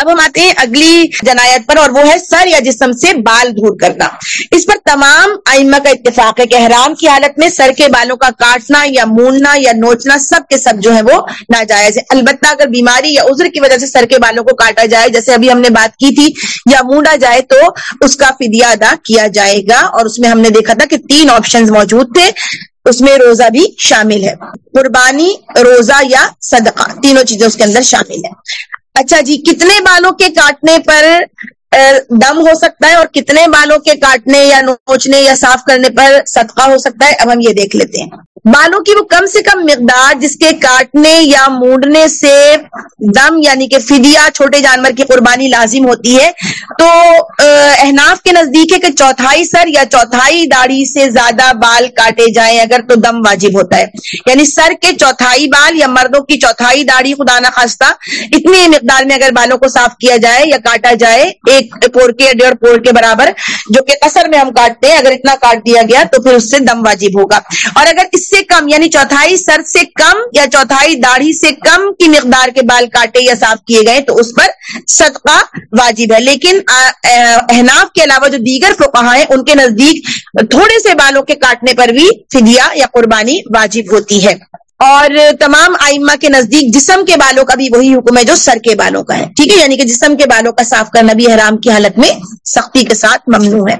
اب ہم آتے ہیں اگلی جنایت پر اور وہ ہے سر یا جسم سے بال دور کرنا۔ اس پر تمام ائمہ کا اتفاق ہے کہ احرام کی حالت میں سر کے بالوں کا کاٹنا یا موننا یا نوچنا سب کے سب جو ہے وہ ناجائز ہے البتہ اگر بیماری یا عذر کی وجہ سے سر کے بالوں کو کاٹا جائے، جیسے ابھی ہم نے بات کی تھی، یا مونڈا جائے تو اس کا فدیہ ادا کیا جائے گا۔ اور اس میں ہم نے دیکھا تھا کہ تین آپشن موجود تھے، اس میں روزہ بھی شامل ہے۔ قربانی، روزہ یا صدقہ، تینوں چیزیں اس کے اندر شامل ہے اچھا جی کتنے بالوں کے کاٹنے پر دم ہو سکتا ہے اور کتنے بالوں کے کاٹنے یا نوچنے یا صاف کرنے پر صدقہ ہو سکتا ہے؟ اب ہم یہ دیکھ لیتے ہیں۔ بالوں کی وہ کم سے کم مقدار جس کے کاٹنے یا مونڈنے سے دم یعنی کہ فدیہ چھوٹے جانور کی قربانی لازم ہوتی ہے، تو احناف کے نزدیک ہے کہ چوتھائی سر یا چوتھائی داڑھی سے زیادہ بال کاٹے جائیں اگر تو دم واجب ہوتا ہے۔ یعنی سر کے چوتھائی بال یا مردوں کی چوتھائی داڑھی، خدا نخواستہ، اتنی مقدار میں اگر بالوں کو صاف کیا جائے یا کاٹا جائے ایک پور کے ڈیڑھ پور کے برابر، جو کہ اثر میں ہم کاٹتے ہیں، اگر اتنا کاٹ دیا گیا تو پھر اس سے دم واجب ہوگا۔ اور اگر اس سے کم یعنی چوتھائی سر سے کم یا چوتھائی داڑھی سے کم کی مقدار کے بال کاٹے یا صاف کیے گئے، تو اس پر صدقہ واجب ہے۔ لیکن احناف کے علاوہ جو دیگر فقہ ہیں، ان کے نزدیک تھوڑے سے بالوں کے کاٹنے پر بھی فدیہ یا قربانی واجب ہوتی ہے۔ اور تمام آئمہ کے نزدیک جسم کے بالوں کا بھی وہی حکم ہے جو سر کے بالوں کا ہے۔ ٹھیک ہے؟ یعنی کہ جسم کے بالوں کا صاف کرنا بھی حرام کی حالت میں سختی کے ساتھ ممنوع ہے۔